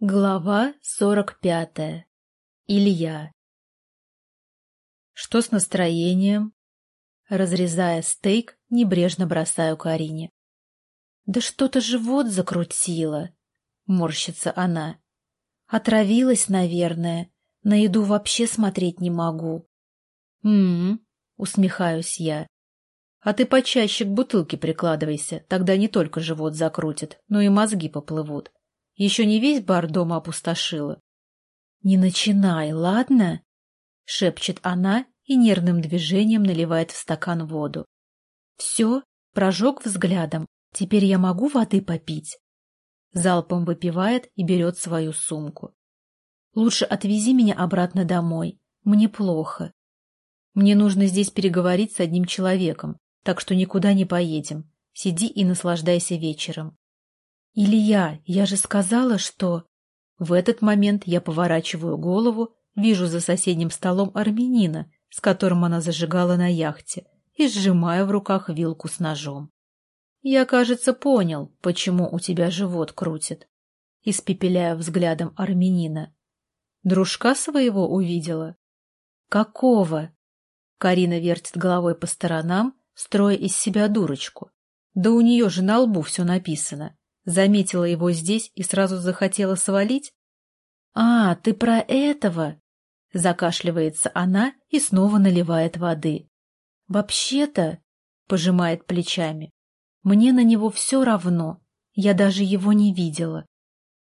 Глава сорок пятая. Илья. Что с настроением? Разрезая стейк, небрежно бросаю Карине. Да что-то живот закрутило, морщится она. Отравилась, наверное. На еду вообще смотреть не могу. М-м, усмехаюсь я. А ты почаще к бутылке прикладывайся, тогда не только живот закрутит, но и мозги поплывут. Еще не весь бар дома опустошила. — Не начинай, ладно? — шепчет она и нервным движением наливает в стакан воду. — Все, прожег взглядом. Теперь я могу воды попить? Залпом выпивает и берет свою сумку. Лучше отвези меня обратно домой. Мне плохо. Мне нужно здесь переговорить с одним человеком, так что никуда не поедем. Сиди и наслаждайся вечером. «Илья, я же сказала, что...» В этот момент я поворачиваю голову, вижу за соседним столом армянина, с которым она зажигала на яхте, и сжимаю в руках вилку с ножом. «Я, кажется, понял, почему у тебя живот крутит», испепеляя взглядом армянина. «Дружка своего увидела?» «Какого?» Карина вертит головой по сторонам, строя из себя дурочку. «Да у нее же на лбу все написано. Заметила его здесь и сразу захотела свалить? «А, ты про этого?» Закашливается она и снова наливает воды. «Вообще-то...» — пожимает плечами. «Мне на него все равно. Я даже его не видела».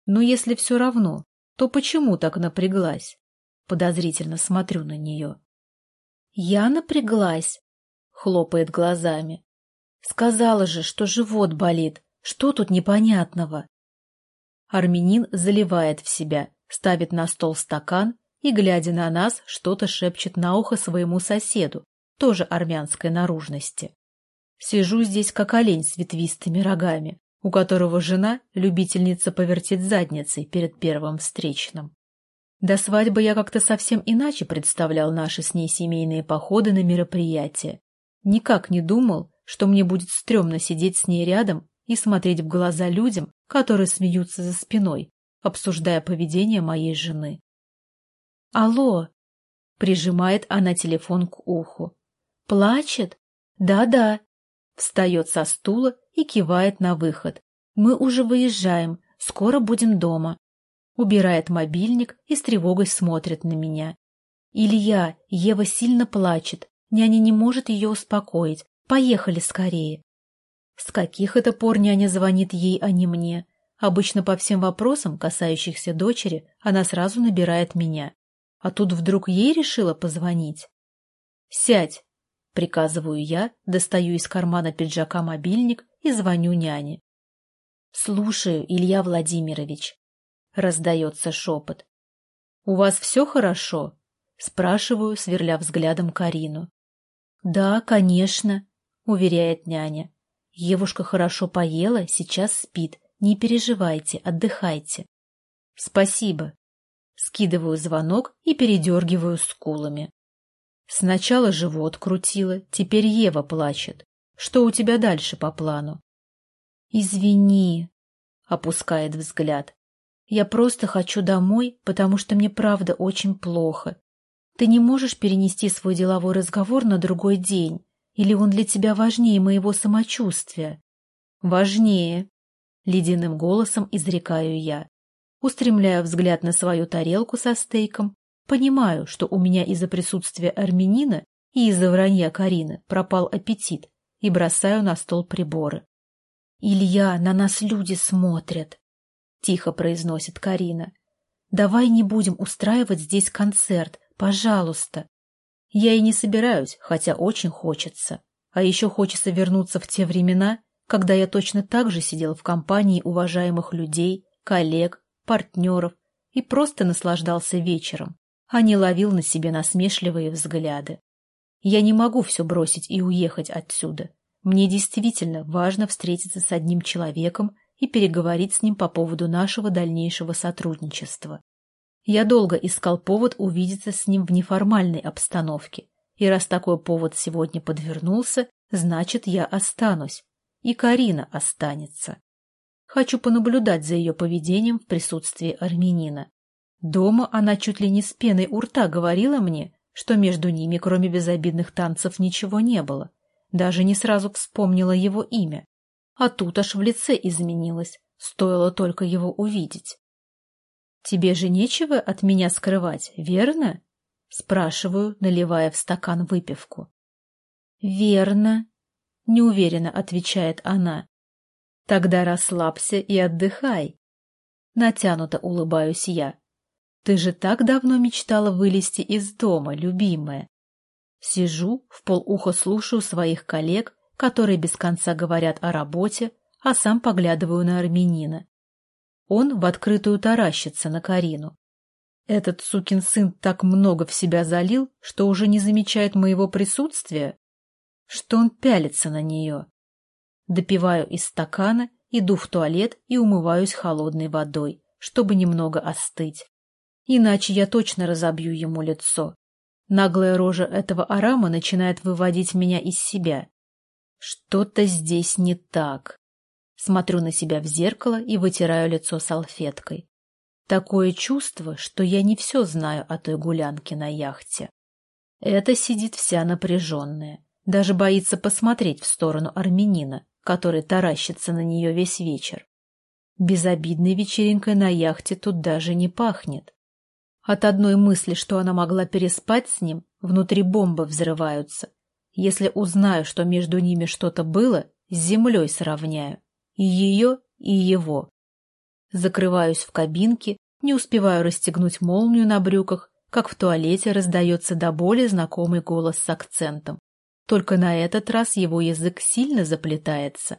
«Ну, если все равно, то почему так напряглась?» Подозрительно смотрю на нее. «Я напряглась?» — хлопает глазами. «Сказала же, что живот болит, что тут непонятного? Армянин заливает в себя, ставит на стол стакан и, глядя на нас, что-то шепчет на ухо своему соседу, тоже армянской наружности. Сижу здесь, как олень с ветвистыми рогами, у которого жена — любительница повертеть задницей перед первым встречным. До свадьбы я как-то совсем иначе представлял наши с ней семейные походы на мероприятия. Никак не думал, что мне будет стрёмно сидеть с ней рядом и смотреть в глаза людям, которые смеются за спиной, обсуждая поведение моей жены. «Алло!» — прижимает она телефон к уху. «Плачет? Да-да!» Встает со стула и кивает на выход. «Мы уже выезжаем, скоро будем дома». Убирает мобильник и с тревогой смотрит на меня. «Илья, Ева сильно плачет, няня не может ее успокоить. Поехали скорее». С каких это пор няня звонит ей, а не мне? Обычно по всем вопросам, касающихся дочери, она сразу набирает меня. А тут вдруг ей решила позвонить. «Сядь!» — приказываю я, достаю из кармана пиджака мобильник и звоню няне. «Слушаю, Илья Владимирович», — раздается шепот. «У вас все хорошо?» — спрашиваю, сверля взглядом Карину. «Да, конечно», — уверяет няня. Евушка хорошо поела, сейчас спит. Не переживайте, отдыхайте. Спасибо. Скидываю звонок и передергиваю скулами. Сначала живот крутило, теперь Ева плачет. Что у тебя дальше по плану? Извини, опускает взгляд. Я просто хочу домой, потому что мне правда очень плохо. Ты не можешь перенести свой деловой разговор на другой день. Или он для тебя важнее моего самочувствия? Важнее, ледяным голосом изрекаю я. Устремляю взгляд на свою тарелку со стейком, понимаю, что у меня из-за присутствия армянина и из-за вранья Карины пропал аппетит, и бросаю на стол приборы. «Илья, на нас люди смотрят», — тихо произносит Карина. «Давай не будем устраивать здесь концерт, пожалуйста. Я и не собираюсь, хотя очень хочется. А еще хочется вернуться в те времена, когда я точно так же сидел в компании уважаемых людей, коллег, партнеров и просто наслаждался вечером, а не ловил на себе насмешливые взгляды. Я не могу все бросить и уехать отсюда. Мне действительно важно встретиться с одним человеком и переговорить с ним по поводу нашего дальнейшего сотрудничества. Я долго искал повод увидеться с ним в неформальной обстановке, и раз такой повод сегодня подвернулся, значит, я останусь, и Карина останется. Хочу понаблюдать за ее поведением в присутствии армянина. Дома она чуть ли не с пеной у рта говорила мне, что между ними, кроме безобидных танцев, ничего не было. Даже не сразу вспомнила его имя. А тут аж в лице изменилось, стоило только его увидеть. «Тебе же нечего от меня скрывать, верно?» — спрашиваю, наливая в стакан выпивку. «Верно», — неуверенно отвечает она. «Тогда расслабься и отдыхай». Натянуто улыбаюсь я. «Ты же так давно мечтала вылезти из дома, любимая». Сижу, в полуха слушаю своих коллег, которые без конца говорят о работе, а сам поглядываю на армянина. Он в открытую таращится на Карину. Этот сукин сын так много в себя залил, что уже не замечает моего присутствия, что он пялится на нее. Допиваю из стакана, иду в туалет и умываюсь холодной водой, чтобы немного остыть. Иначе я точно разобью ему лицо. Наглая рожа этого арама начинает выводить меня из себя. Что-то здесь не так. Смотрю на себя в зеркало и вытираю лицо салфеткой. Такое чувство, что я не все знаю о той гулянке на яхте. Это сидит вся напряженная, даже боится посмотреть в сторону армянина, который таращится на нее весь вечер. Безобидной вечеринкой на яхте тут даже не пахнет. От одной мысли, что она могла переспать с ним, внутри бомбы взрываются, если узнаю, что между ними что-то было, с землей сравняю. И ее, и его. Закрываюсь в кабинке, не успеваю расстегнуть молнию на брюках, как в туалете раздается до боли знакомый голос с акцентом. Только на этот раз его язык сильно заплетается.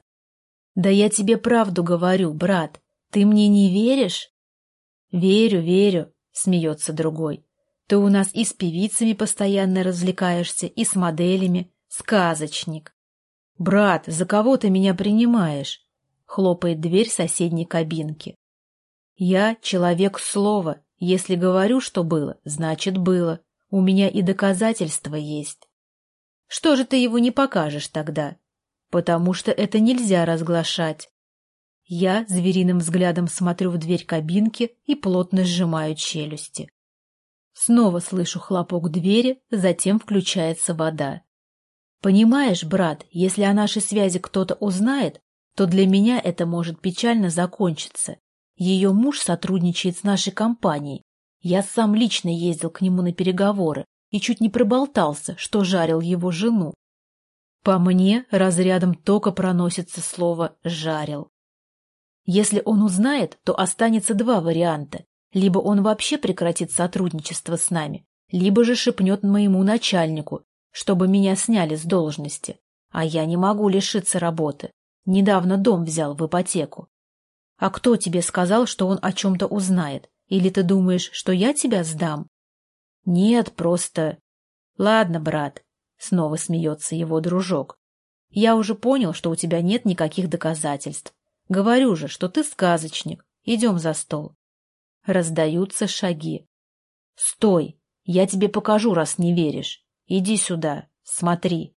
«Да я тебе правду говорю, брат. Ты мне не веришь?» «Верю, верю», — смеется другой. Ты у нас и с певицами постоянно развлекаешься, и с моделями. Сказочник. Брат, за кого ты меня принимаешь? Хлопает дверь соседней кабинки. Я человек слова. Если говорю, что было, значит было. У меня и доказательства есть. Что же ты его не покажешь тогда? Потому что это нельзя разглашать. Я звериным взглядом смотрю в дверь кабинки и плотно сжимаю челюсти. Снова слышу хлопок двери, затем включается вода. Понимаешь, брат, если о нашей связи кто-то узнает, то для меня это может печально закончиться. Ее муж сотрудничает с нашей компанией. Я сам лично ездил к нему на переговоры и чуть не проболтался, что жарил его жену. По мне разрядом тока проносится слово «жарил». Если он узнает, то останется два варианта. Либо он вообще прекратит сотрудничество с нами, либо же шепнет моему начальнику, чтобы меня сняли с должности. А я не могу лишиться работы. Недавно дом взял в ипотеку. А кто тебе сказал, что он о чем-то узнает? Или ты думаешь, что я тебя сдам? Нет, просто... Ладно, брат, снова смеется его дружок. Я уже понял, что у тебя нет никаких доказательств. Говорю же, что ты сказочник. Идем за стол. Раздаются шаги. «Стой! Я тебе покажу, раз не веришь. Иди сюда, смотри».